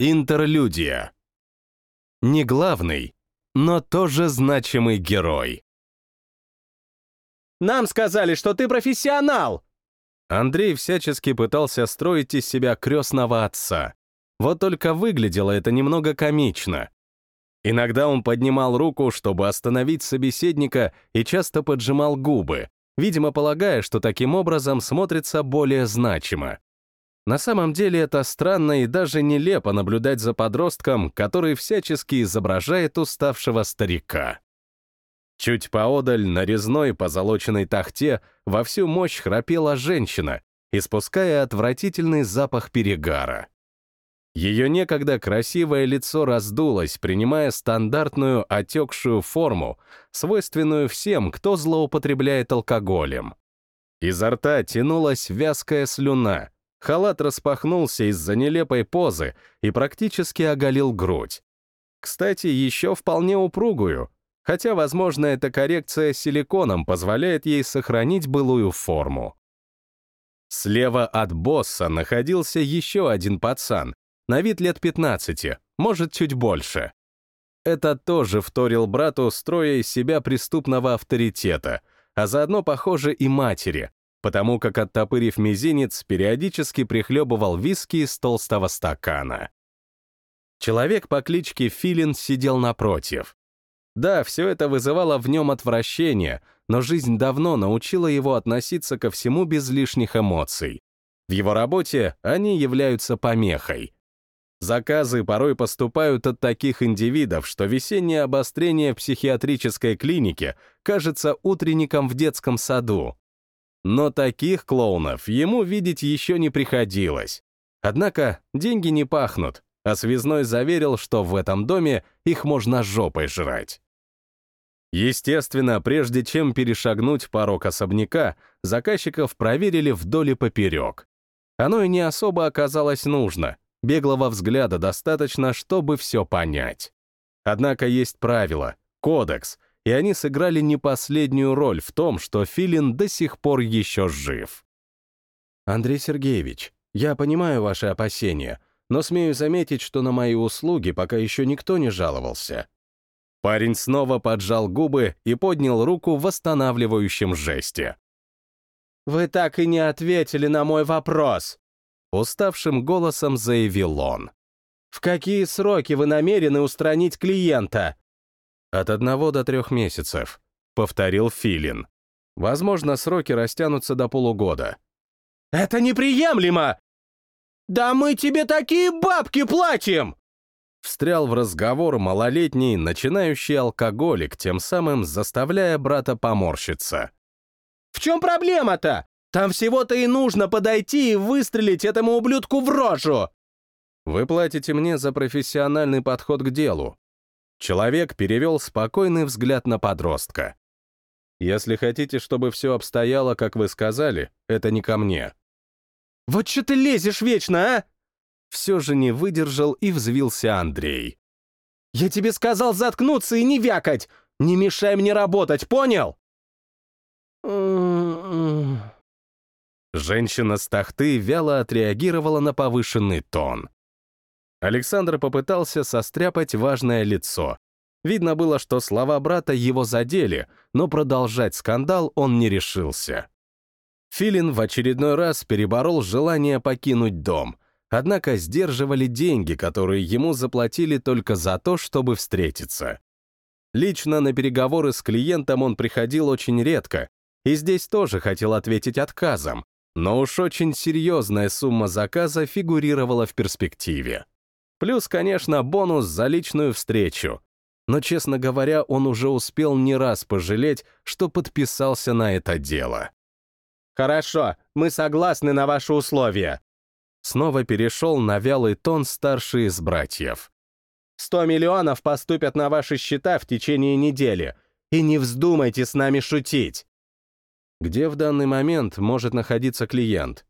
Интерлюдия. Не главный, но тоже значимый герой. «Нам сказали, что ты профессионал!» Андрей всячески пытался строить из себя крестного отца. Вот только выглядело это немного комично. Иногда он поднимал руку, чтобы остановить собеседника, и часто поджимал губы, видимо, полагая, что таким образом смотрится более значимо. На самом деле это странно и даже нелепо наблюдать за подростком, который всячески изображает уставшего старика. Чуть поодаль, на резной позолоченной тахте, во всю мощь храпела женщина, испуская отвратительный запах перегара. Ее некогда красивое лицо раздулось, принимая стандартную отекшую форму, свойственную всем, кто злоупотребляет алкоголем. Изо рта тянулась вязкая слюна, халат распахнулся из-за нелепой позы и практически оголил грудь. Кстати, еще вполне упругую, хотя, возможно, эта коррекция силиконом позволяет ей сохранить былую форму. Слева от босса находился еще один пацан, на вид лет 15, может, чуть больше. Это тоже вторил брату, строя из себя преступного авторитета, а заодно, похоже, и матери, потому как, оттопырив мизинец, периодически прихлебывал виски из толстого стакана. Человек по кличке Филин сидел напротив. Да, все это вызывало в нем отвращение, но жизнь давно научила его относиться ко всему без лишних эмоций. В его работе они являются помехой — Заказы порой поступают от таких индивидов, что весеннее обострение в психиатрической клинике кажется утренником в детском саду. Но таких клоунов ему видеть еще не приходилось. Однако деньги не пахнут, а связной заверил, что в этом доме их можно жопой жрать. Естественно, прежде чем перешагнуть порог особняка, заказчиков проверили вдоль и поперек. Оно и не особо оказалось нужно — Беглого взгляда достаточно, чтобы все понять. Однако есть правила, кодекс, и они сыграли не последнюю роль в том, что Филин до сих пор еще жив. Андрей Сергеевич, я понимаю ваши опасения, но смею заметить, что на мои услуги пока еще никто не жаловался. Парень снова поджал губы и поднял руку в восстанавливающем жесте. «Вы так и не ответили на мой вопрос!» Уставшим голосом заявил он. «В какие сроки вы намерены устранить клиента?» «От одного до трех месяцев», — повторил Филин. «Возможно, сроки растянутся до полугода». «Это неприемлемо! Да мы тебе такие бабки платим!» Встрял в разговор малолетний, начинающий алкоголик, тем самым заставляя брата поморщиться. «В чем проблема-то? Там всего-то и нужно подойти и выстрелить этому ублюдку в рожу!» «Вы платите мне за профессиональный подход к делу». Человек перевел спокойный взгляд на подростка. «Если хотите, чтобы все обстояло, как вы сказали, это не ко мне». «Вот что ты лезешь вечно, а?» Все же не выдержал и взвился Андрей. «Я тебе сказал заткнуться и не вякать! Не мешай мне работать, понял?» Женщина с тахты вяло отреагировала на повышенный тон. Александр попытался состряпать важное лицо. Видно было, что слова брата его задели, но продолжать скандал он не решился. Филин в очередной раз переборол желание покинуть дом, однако сдерживали деньги, которые ему заплатили только за то, чтобы встретиться. Лично на переговоры с клиентом он приходил очень редко, и здесь тоже хотел ответить отказом, но уж очень серьезная сумма заказа фигурировала в перспективе. Плюс, конечно, бонус за личную встречу. Но, честно говоря, он уже успел не раз пожалеть, что подписался на это дело. «Хорошо, мы согласны на ваши условия», снова перешел на вялый тон старший из братьев. «Сто миллионов поступят на ваши счета в течение недели, и не вздумайте с нами шутить!» где в данный момент может находиться клиент.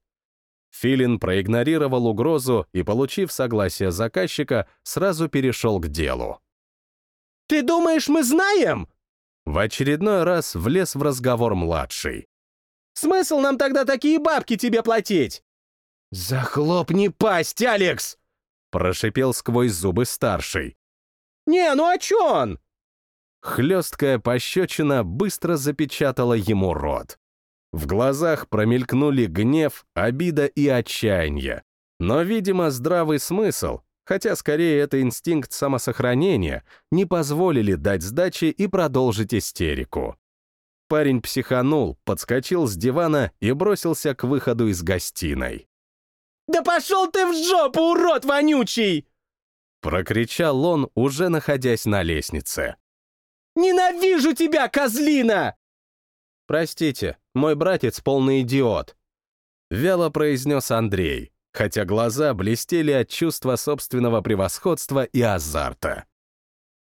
Филин проигнорировал угрозу и, получив согласие заказчика, сразу перешел к делу. «Ты думаешь, мы знаем?» В очередной раз влез в разговор младший. «Смысл нам тогда такие бабки тебе платить?» «Захлопни пасть, Алекс!» прошипел сквозь зубы старший. «Не, ну а чё он?» Хлесткая пощечина быстро запечатала ему рот. В глазах промелькнули гнев, обида и отчаяние. Но, видимо, здравый смысл, хотя скорее это инстинкт самосохранения, не позволили дать сдачи и продолжить истерику. Парень психанул, подскочил с дивана и бросился к выходу из гостиной. «Да пошел ты в жопу, урод вонючий!» Прокричал он, уже находясь на лестнице. «Ненавижу тебя, козлина!» «Простите, мой братец полный идиот», — вяло произнес Андрей, хотя глаза блестели от чувства собственного превосходства и азарта.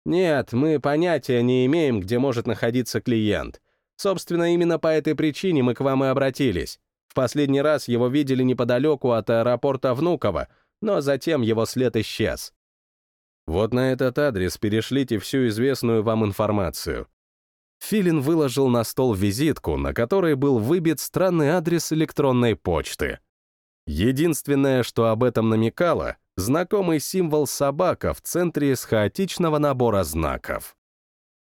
«Нет, мы понятия не имеем, где может находиться клиент. Собственно, именно по этой причине мы к вам и обратились. В последний раз его видели неподалеку от аэропорта Внуково, но затем его след исчез. Вот на этот адрес перешлите всю известную вам информацию. Филин выложил на стол визитку, на которой был выбит странный адрес электронной почты. Единственное, что об этом намекало, знакомый символ собака в центре из хаотичного набора знаков.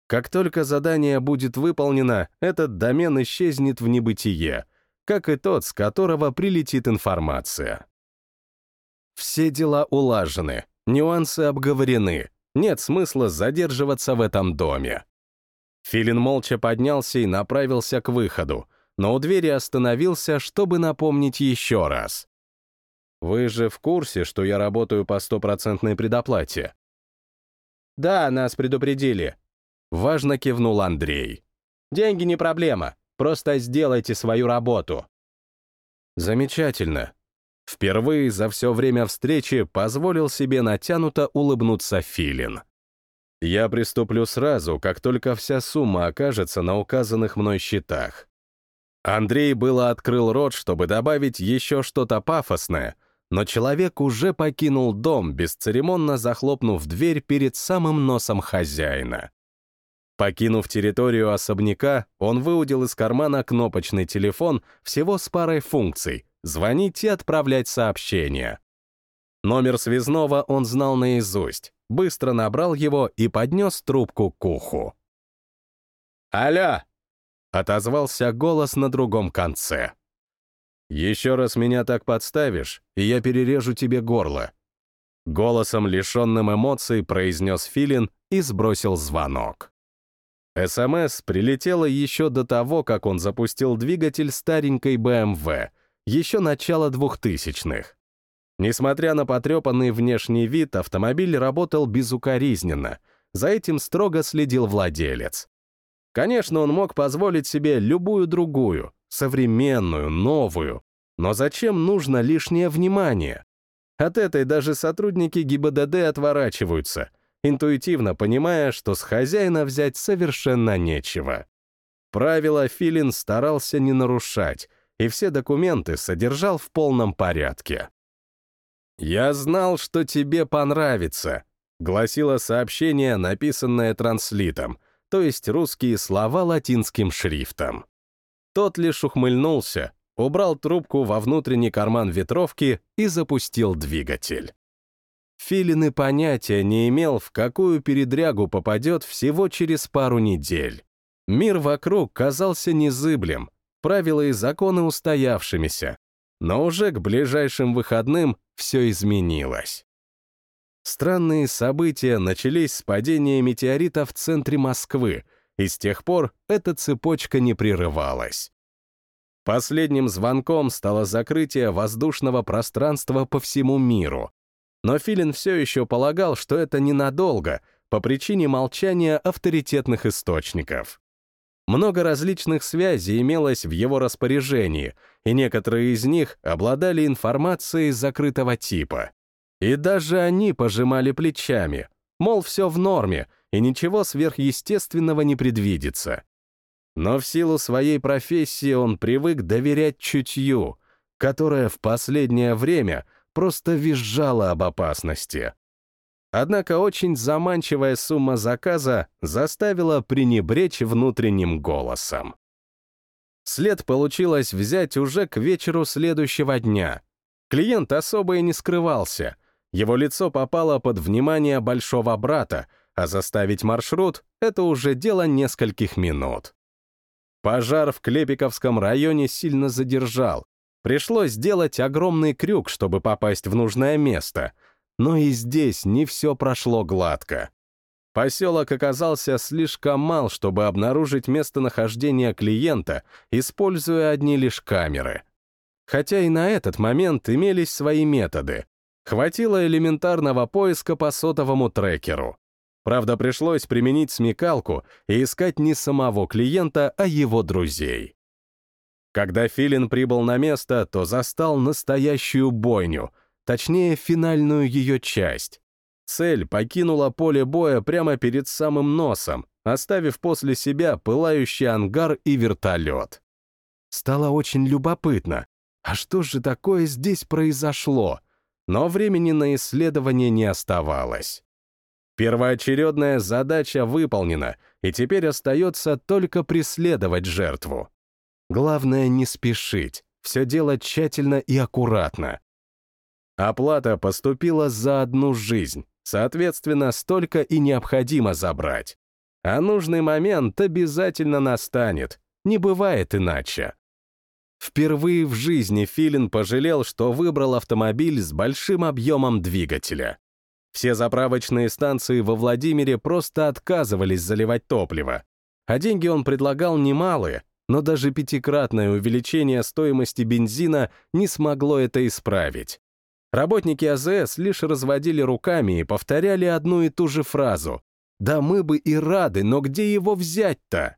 Как только задание будет выполнено, этот домен исчезнет в небытие, как и тот, с которого прилетит информация. Все дела улажены, нюансы обговорены, нет смысла задерживаться в этом доме. Филин молча поднялся и направился к выходу, но у двери остановился, чтобы напомнить еще раз. «Вы же в курсе, что я работаю по стопроцентной предоплате?» «Да, нас предупредили», Важно кивнул Андрей. «Деньги не проблема, просто сделайте свою работу». Замечательно. Впервые за все время встречи позволил себе натянуто улыбнуться Филин. Я приступлю сразу, как только вся сумма окажется на указанных мной счетах. Андрей было открыл рот, чтобы добавить еще что-то пафосное, но человек уже покинул дом, бесцеремонно захлопнув дверь перед самым носом хозяина. Покинув территорию особняка, он выудил из кармана кнопочный телефон всего с парой функций — звонить и отправлять сообщения. Номер связного он знал наизусть, быстро набрал его и поднес трубку к уху. «Алло!» — отозвался голос на другом конце. «Еще раз меня так подставишь, и я перережу тебе горло». Голосом, лишенным эмоций, произнес Филин и сбросил звонок. СМС прилетела еще до того, как он запустил двигатель старенькой BMW, еще начало двухтысячных. Несмотря на потрепанный внешний вид, автомобиль работал безукоризненно, за этим строго следил владелец. Конечно, он мог позволить себе любую другую, современную, новую, но зачем нужно лишнее внимание? От этой даже сотрудники ГИБДД отворачиваются — интуитивно понимая, что с хозяина взять совершенно нечего. Правила Филин старался не нарушать, и все документы содержал в полном порядке. «Я знал, что тебе понравится», — гласило сообщение, написанное транслитом, то есть русские слова латинским шрифтом. Тот лишь ухмыльнулся, убрал трубку во внутренний карман ветровки и запустил двигатель. Филин и понятия не имел, в какую передрягу попадет всего через пару недель. Мир вокруг казался незыблем, правила и законы устоявшимися, но уже к ближайшим выходным все изменилось. Странные события начались с падения метеорита в центре Москвы, и с тех пор эта цепочка не прерывалась. Последним звонком стало закрытие воздушного пространства по всему миру, но Филин все еще полагал, что это ненадолго, по причине молчания авторитетных источников. Много различных связей имелось в его распоряжении, и некоторые из них обладали информацией закрытого типа. И даже они пожимали плечами, мол, все в норме, и ничего сверхъестественного не предвидится. Но в силу своей профессии он привык доверять чутью, которое в последнее время — просто визжала об опасности. Однако очень заманчивая сумма заказа заставила пренебречь внутренним голосом. След получилось взять уже к вечеру следующего дня. Клиент особо и не скрывался. Его лицо попало под внимание большого брата, а заставить маршрут — это уже дело нескольких минут. Пожар в Клепиковском районе сильно задержал. Пришлось сделать огромный крюк, чтобы попасть в нужное место. Но и здесь не все прошло гладко. Поселок оказался слишком мал, чтобы обнаружить местонахождение клиента, используя одни лишь камеры. Хотя и на этот момент имелись свои методы. Хватило элементарного поиска по сотовому трекеру. Правда, пришлось применить смекалку и искать не самого клиента, а его друзей. Когда Филин прибыл на место, то застал настоящую бойню, точнее, финальную ее часть. Цель покинула поле боя прямо перед самым носом, оставив после себя пылающий ангар и вертолет. Стало очень любопытно, а что же такое здесь произошло? Но времени на исследование не оставалось. Первоочередная задача выполнена, и теперь остается только преследовать жертву. Главное не спешить, все делать тщательно и аккуратно. Оплата поступила за одну жизнь, соответственно, столько и необходимо забрать. А нужный момент обязательно настанет, не бывает иначе. Впервые в жизни Филин пожалел, что выбрал автомобиль с большим объемом двигателя. Все заправочные станции во Владимире просто отказывались заливать топливо. А деньги он предлагал немалые, но даже пятикратное увеличение стоимости бензина не смогло это исправить. Работники АЗС лишь разводили руками и повторяли одну и ту же фразу «Да мы бы и рады, но где его взять-то?»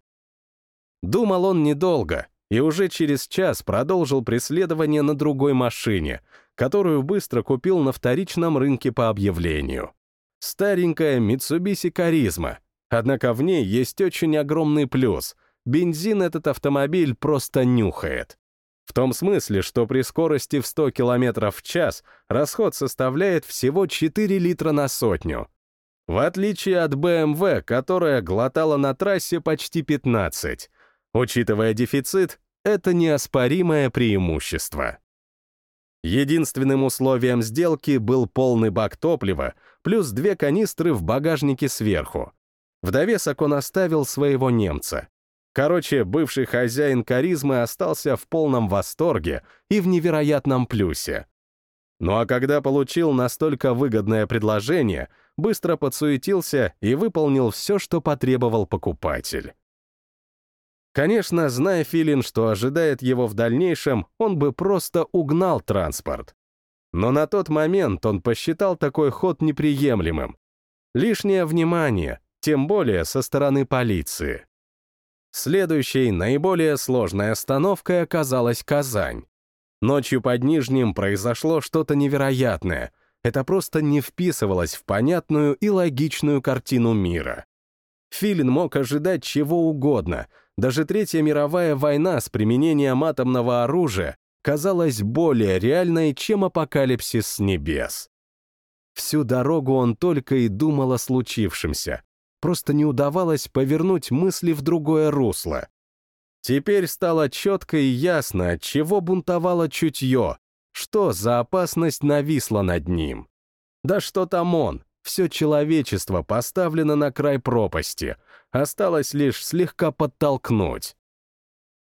Думал он недолго и уже через час продолжил преследование на другой машине, которую быстро купил на вторичном рынке по объявлению. Старенькая Mitsubishi Каризма, однако в ней есть очень огромный плюс. Бензин этот автомобиль просто нюхает. В том смысле, что при скорости в 100 км в час расход составляет всего 4 литра на сотню. В отличие от BMW, которая глотала на трассе почти 15. Учитывая дефицит, это неоспоримое преимущество. Единственным условием сделки был полный бак топлива плюс две канистры в багажнике сверху. В довесок он оставил своего немца. Короче, бывший хозяин каризмы остался в полном восторге и в невероятном плюсе. Ну а когда получил настолько выгодное предложение, быстро подсуетился и выполнил все, что потребовал покупатель. Конечно, зная Филин, что ожидает его в дальнейшем, он бы просто угнал транспорт. Но на тот момент он посчитал такой ход неприемлемым. Лишнее внимание, тем более со стороны полиции. Следующей, наиболее сложной остановкой оказалась Казань. Ночью под Нижним произошло что-то невероятное. Это просто не вписывалось в понятную и логичную картину мира. Филин мог ожидать чего угодно — даже Третья мировая война с применением атомного оружия казалась более реальной, чем апокалипсис с небес. Всю дорогу он только и думал о случившемся. Просто не удавалось повернуть мысли в другое русло. Теперь стало четко и ясно, от чего бунтовало чутье, что за опасность нависла над ним. Да что там он, все человечество поставлено на край пропасти — Осталось лишь слегка подтолкнуть.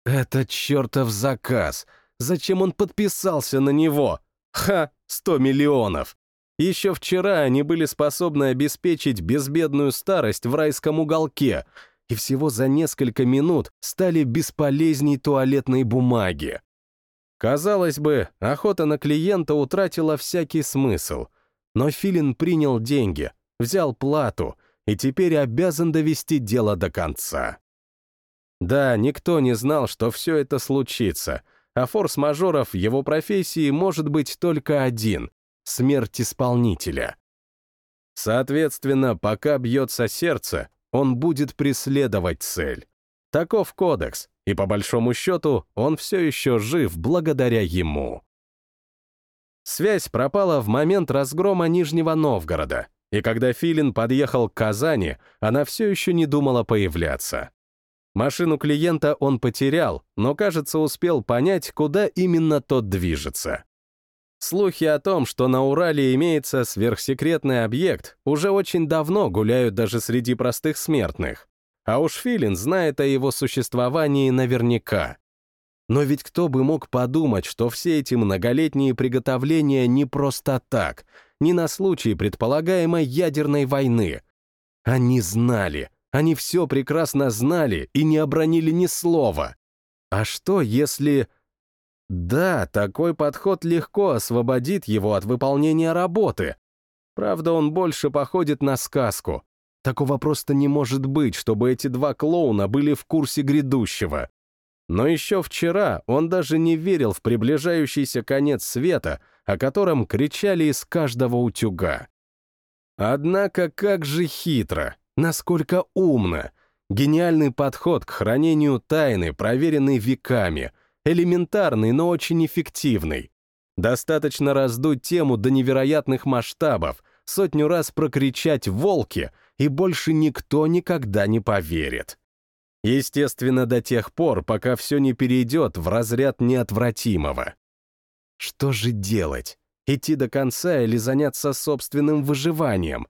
Это чертов заказ. Зачем он подписался на него? Ха, сто миллионов. Еще вчера они были способны обеспечить безбедную старость в райском уголке, и всего за несколько минут стали бесполезней туалетной бумаги. Казалось бы, охота на клиента утратила всякий смысл, но Филин принял деньги, взял плату — и теперь обязан довести дело до конца. Да, никто не знал, что все это случится, а форс-мажоров в его профессии может быть только один — смерть исполнителя. Соответственно, пока бьется сердце, он будет преследовать цель. Таков кодекс, и по большому счету он все еще жив благодаря ему. Связь пропала в момент разгрома Нижнего Новгорода, и когда Филин подъехал к Казани, она все еще не думала появляться. Машину клиента он потерял, но, кажется, успел понять, куда именно тот движется. Слухи о том, что на Урале имеется сверхсекретный объект, уже очень давно гуляют даже среди простых смертных. А уж Филин знает о его существовании наверняка. Но ведь кто бы мог подумать, что все эти многолетние приготовления не просто так, не на случай предполагаемой ядерной войны. Они знали, они все прекрасно знали и не обронили ни слова. А что, если... Да, такой подход легко освободит его от выполнения работы. Правда, он больше походит на сказку. Такого просто не может быть, чтобы эти два клоуна были в курсе грядущего. Но еще вчера он даже не верил в приближающийся конец света, о котором кричали из каждого утюга. Однако как же хитро, насколько умно, гениальный подход к хранению тайны, проверенный веками — элементарный, но очень эффективный. Достаточно раздуть тему до невероятных масштабов, сотню раз прокричать «волки», и больше никто никогда не поверит. Естественно, до тех пор, пока все не перейдет в разряд неотвратимого. Что же делать? Идти до конца или заняться собственным выживанием?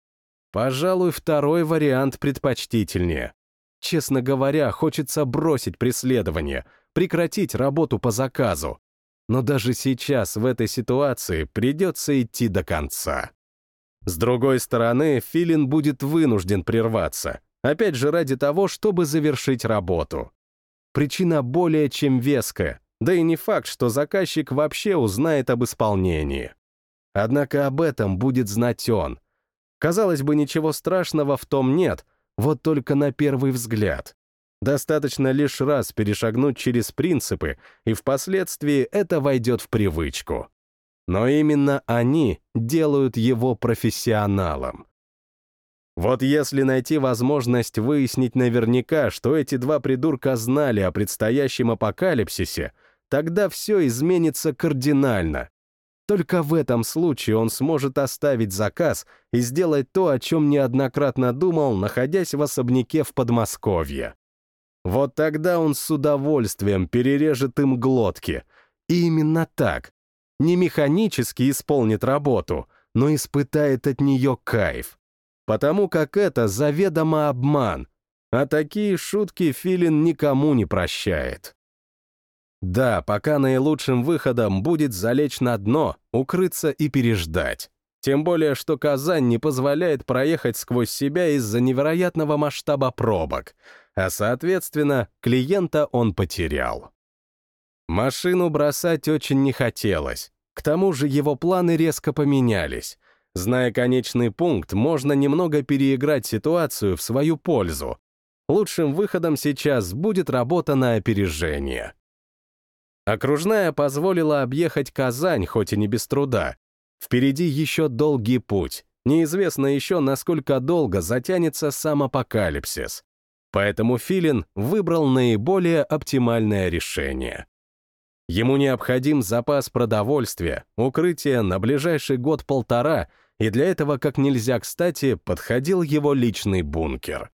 Пожалуй, второй вариант предпочтительнее. Честно говоря, хочется бросить преследование, прекратить работу по заказу. Но даже сейчас в этой ситуации придется идти до конца. С другой стороны, Филин будет вынужден прерваться, опять же ради того, чтобы завершить работу. Причина более чем веская, да и не факт, что заказчик вообще узнает об исполнении. Однако об этом будет знать он. Казалось бы, ничего страшного в том нет, вот только на первый взгляд. Достаточно лишь раз перешагнуть через принципы, и впоследствии это войдет в привычку. Но именно они делают его профессионалом. Вот если найти возможность выяснить наверняка, что эти два придурка знали о предстоящем апокалипсисе, тогда все изменится кардинально. Только в этом случае он сможет оставить заказ и сделать то, о чем неоднократно думал, находясь в особняке в Подмосковье. Вот тогда он с удовольствием перережет им глотки. И именно так. Не механически исполнит работу, но испытает от нее кайф. Потому как это заведомо обман. А такие шутки Филин никому не прощает. Да, пока наилучшим выходом будет залечь на дно, укрыться и переждать. Тем более, что Казань не позволяет проехать сквозь себя из-за невероятного масштаба пробок — а, соответственно, клиента он потерял. Машину бросать очень не хотелось. К тому же его планы резко поменялись. Зная конечный пункт, можно немного переиграть ситуацию в свою пользу. Лучшим выходом сейчас будет работа на опережение. Окружная позволила объехать Казань, хоть и не без труда. Впереди еще долгий путь. Неизвестно еще, насколько долго затянется сам апокалипсис. Поэтому Филин выбрал наиболее оптимальное решение. Ему необходим запас продовольствия, укрытие на ближайший год-полтора, и для этого как нельзя кстати подходил его личный бункер.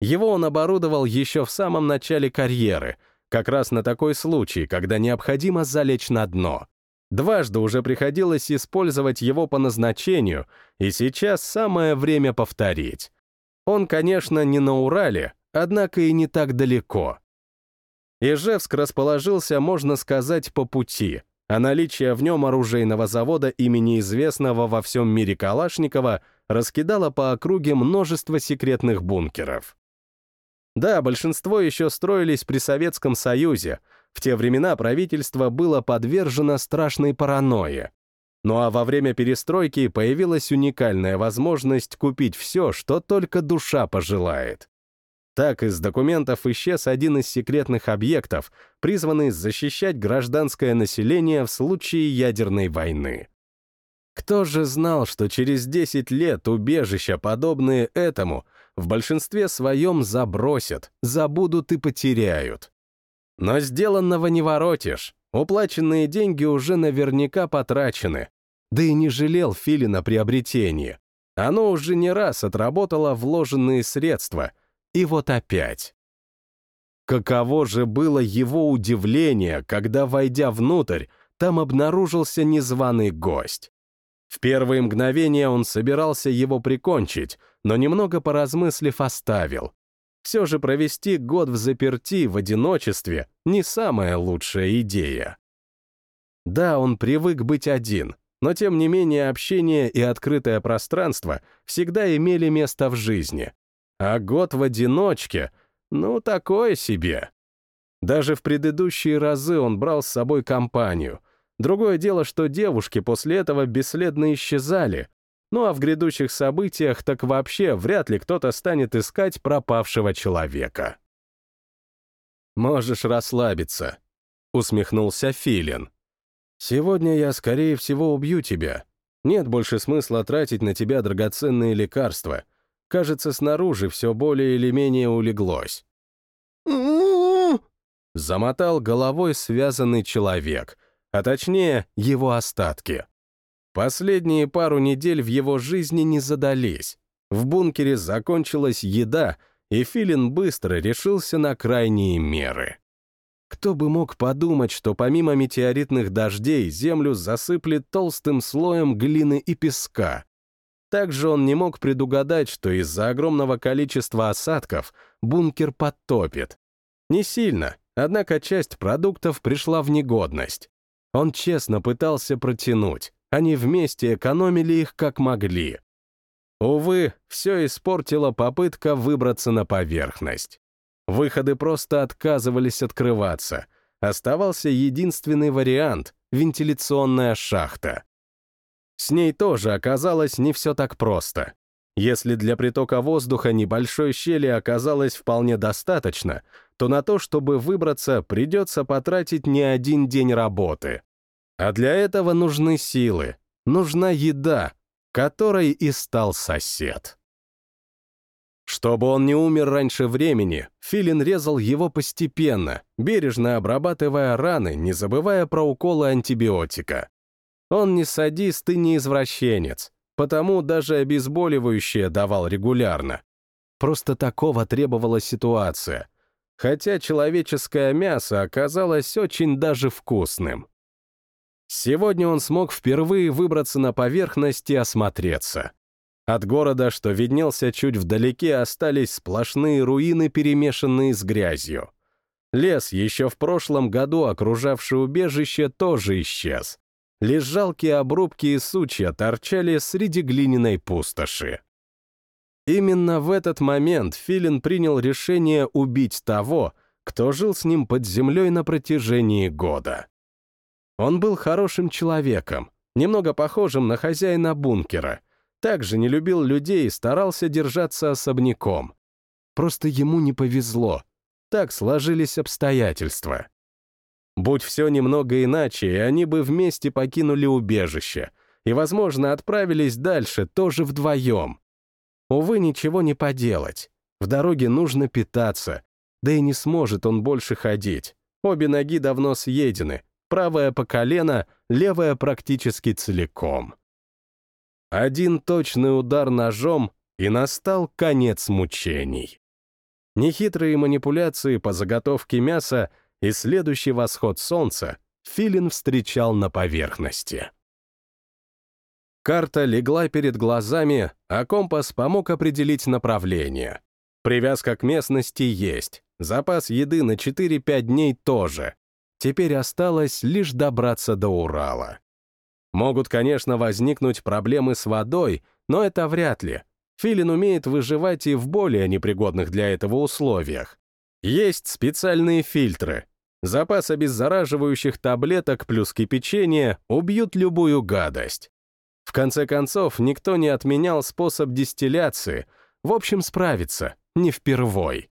Его он оборудовал еще в самом начале карьеры, как раз на такой случай, когда необходимо залечь на дно. Дважды уже приходилось использовать его по назначению, и сейчас самое время повторить. Он, конечно, не на Урале, однако и не так далеко. Ижевск расположился, можно сказать, по пути, а наличие в нем оружейного завода имени известного во всем мире Калашникова раскидало по округе множество секретных бункеров. Да, большинство еще строились при Советском Союзе, в те времена правительство было подвержено страшной паранойе. Ну а во время перестройки появилась уникальная возможность купить все, что только душа пожелает. Так из документов исчез один из секретных объектов, призванный защищать гражданское население в случае ядерной войны. Кто же знал, что через 10 лет убежища, подобные этому, в большинстве своем забросят, забудут и потеряют? Но сделанного не воротишь. Уплаченные деньги уже наверняка потрачены. Да и не жалел Филина приобретение. Оно уже не раз отработало вложенные средства — и вот опять. Каково же было его удивление, когда, войдя внутрь, там обнаружился незваный гость. В первые мгновения он собирался его прикончить, но немного поразмыслив оставил. Все же провести год в заперти в одиночестве — не самая лучшая идея. Да, он привык быть один, но тем не менее общение и открытое пространство всегда имели место в жизни. А год в одиночке — ну, такое себе. Даже в предыдущие разы он брал с собой компанию. Другое дело, что девушки после этого бесследно исчезали, ну а в грядущих событиях так вообще вряд ли кто-то станет искать пропавшего человека. «Можешь расслабиться», — усмехнулся Филин. «Сегодня я, скорее всего, убью тебя. Нет больше смысла тратить на тебя драгоценные лекарства. Кажется, снаружи все более или менее улеглось». Замотал головой связанный человек, а точнее, его остатки. Последние пару недель в его жизни не задались. В бункере закончилась еда, и Филин быстро решился на крайние меры. Кто бы мог подумать, что помимо метеоритных дождей землю засыплет толстым слоем глины и песка. Также он не мог предугадать, что из-за огромного количества осадков бункер подтопит. Не сильно, однако часть продуктов пришла в негодность. Он честно пытался протянуть, они вместе экономили их как могли. Увы, все испортила попытка выбраться на поверхность. Выходы просто отказывались открываться. Оставался единственный вариант — вентиляционная шахта. С ней тоже оказалось не все так просто. Если для притока воздуха небольшой щели оказалось вполне достаточно, то на то, чтобы выбраться, придется потратить не один день работы. А для этого нужны силы, нужна еда, которой и стал сосед. Чтобы он не умер раньше времени, Филин резал его постепенно, бережно обрабатывая раны, не забывая про уколы антибиотика. Он не садист и не извращенец, потому даже обезболивающее давал регулярно. Просто такого требовала ситуация. Хотя человеческое мясо оказалось очень даже вкусным. Сегодня он смог впервые выбраться на поверхность и осмотреться. От города, что виднелся чуть вдалеке, остались сплошные руины, перемешанные с грязью. Лес, еще в прошлом году окружавший убежище, тоже исчез. Лишь жалкие обрубки и сучья торчали среди глиняной пустоши. Именно в этот момент Филин принял решение убить того, кто жил с ним под землей на протяжении года. Он был хорошим человеком, немного похожим на хозяина бункера, также не любил людей и старался держаться особняком. Просто ему не повезло. Так сложились обстоятельства. Будь все немного иначе, и они бы вместе покинули убежище и, возможно, отправились дальше тоже вдвоем. Увы, ничего не поделать. В дороге нужно питаться, да и не сможет он больше ходить. Обе ноги давно съедены, правая по колено, левая практически целиком. Один точный удар ножом, и настал конец мучений. Нехитрые манипуляции по заготовке мяса и следующий восход солнца Филин встречал на поверхности. Карта легла перед глазами, а компас помог определить направление. Привязка к местности есть, запас еды на 4-5 дней тоже, Теперь осталось лишь добраться до Урала. Могут, конечно, возникнуть проблемы с водой, но это вряд ли. Филин умеет выживать и в более непригодных для этого условиях. Есть специальные фильтры. Запас обеззараживающих таблеток плюс кипячение убьют любую гадость. В конце концов, никто не отменял способ дистилляции. В общем, справиться, не впервой.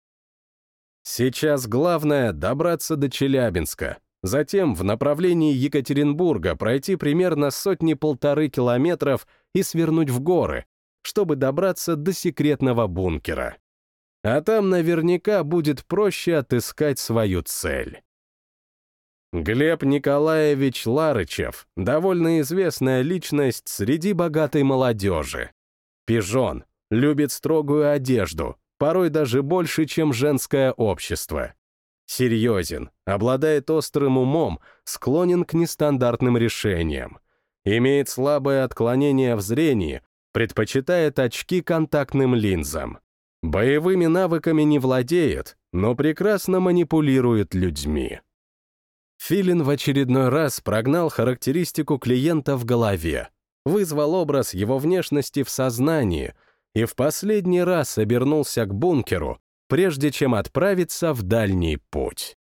Сейчас главное — добраться до Челябинска, затем в направлении Екатеринбурга пройти примерно сотни-полторы километров и свернуть в горы, чтобы добраться до секретного бункера. А там наверняка будет проще отыскать свою цель. Глеб Николаевич Ларычев — довольно известная личность среди богатой молодежи. Пижон, любит строгую одежду, порой даже больше, чем женское общество. Серьезен, обладает острым умом, склонен к нестандартным решениям. Имеет слабое отклонение в зрении, предпочитает очки контактным линзам. Боевыми навыками не владеет, но прекрасно манипулирует людьми. Филин в очередной раз прогнал характеристику клиента в голове, вызвал образ его внешности в сознании и в последний раз обернулся к бункеру, прежде чем отправиться в дальний путь.